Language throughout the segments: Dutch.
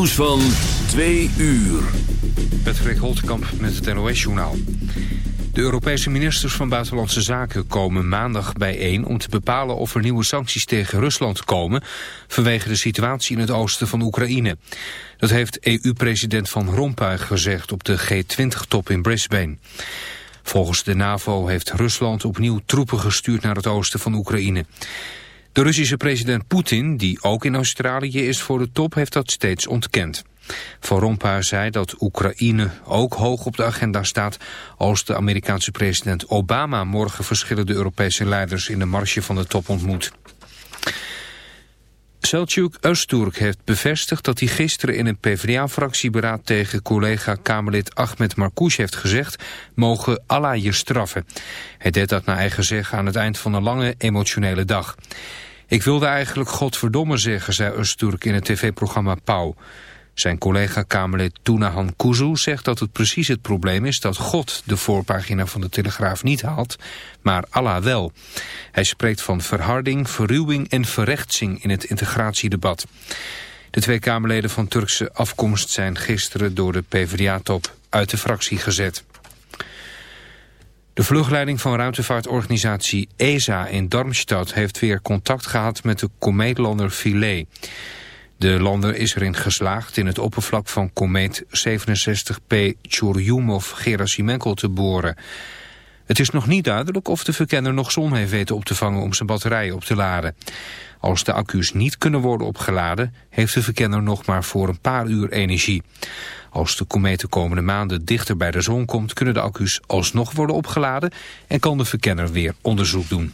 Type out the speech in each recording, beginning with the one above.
nieuws van 2 uur. Patrick Holtkamp met het NOS-journaal. De Europese ministers van Buitenlandse Zaken komen maandag bijeen... om te bepalen of er nieuwe sancties tegen Rusland komen... vanwege de situatie in het oosten van Oekraïne. Dat heeft EU-president Van Rompuy gezegd op de G20-top in Brisbane. Volgens de NAVO heeft Rusland opnieuw troepen gestuurd naar het oosten van Oekraïne. De Russische president Poetin, die ook in Australië is voor de top, heeft dat steeds ontkend. Van Rompuy zei dat Oekraïne ook hoog op de agenda staat als de Amerikaanse president Obama morgen verschillende Europese leiders in de marge van de top ontmoet. Selçuk Öztürk heeft bevestigd dat hij gisteren in een PvdA-fractieberaad tegen collega-Kamerlid Ahmed Marcouch heeft gezegd, mogen Allah je straffen. Hij deed dat naar eigen zeggen aan het eind van een lange emotionele dag. Ik wilde eigenlijk godverdomme zeggen, zei Öztürk in het tv-programma Pauw. Zijn collega-Kamerlid Tunahan Kuzu zegt dat het precies het probleem is dat God de voorpagina van de Telegraaf niet haalt, maar Allah wel. Hij spreekt van verharding, verruwing en verrechtsing in het integratiedebat. De twee Kamerleden van Turkse afkomst zijn gisteren door de PvdA-top uit de fractie gezet. De vluchtleiding van ruimtevaartorganisatie ESA in Darmstadt heeft weer contact gehad met de komeetlander Philae. De lander is erin geslaagd in het oppervlak van komeet 67P Churyumov-Gerasimenko te boren. Het is nog niet duidelijk of de verkenner nog zon heeft weten op te vangen om zijn batterijen op te laden. Als de accu's niet kunnen worden opgeladen, heeft de verkenner nog maar voor een paar uur energie. Als de komeet de komende maanden dichter bij de zon komt, kunnen de accu's alsnog worden opgeladen en kan de verkenner weer onderzoek doen.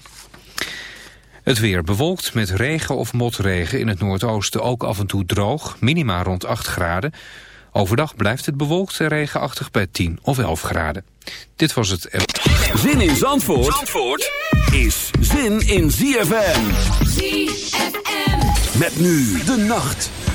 Het weer bewolkt met regen of motregen in het noordoosten ook af en toe droog, minima rond 8 graden. Overdag blijft het bewolkt en regenachtig bij 10 of 11 graden. Dit was het... Zin in Zandvoort, Zandvoort is zin in ZFM. ZFM. Met nu de nacht.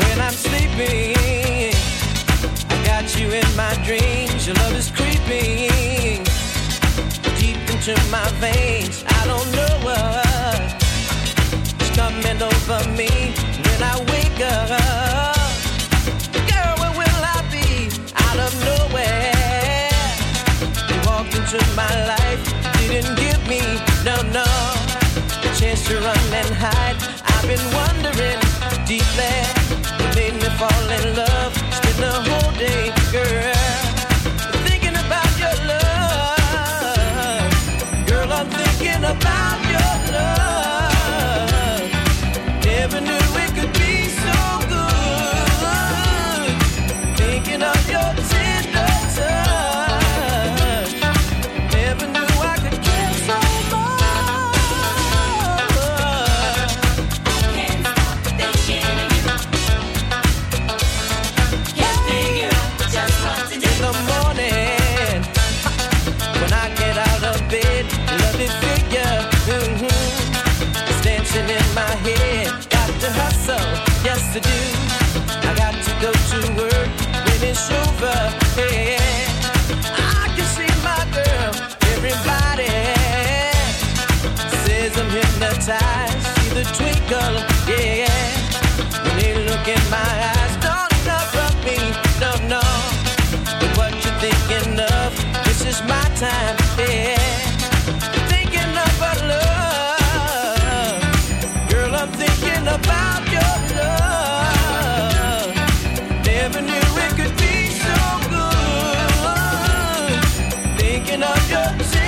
when I'm sleeping. I got you in my dreams. Your love is creeping deep into my veins. I don't know what's coming over me when I wake up. Girl, where will I be? Out of nowhere, you walked into my life. Didn't give me no no the chance to run and hide. I've been wondering deep there fall in love, spend the whole day eyes, see the twinkle, yeah, yeah. When they look in my eyes, don't interrupt me, no, no. But what you thinking of? This is my time, yeah. Thinking about love, girl, I'm thinking about your love. Never knew it could be so good. Thinking of your.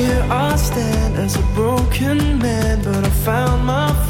Here I stand as a broken man, but I found my.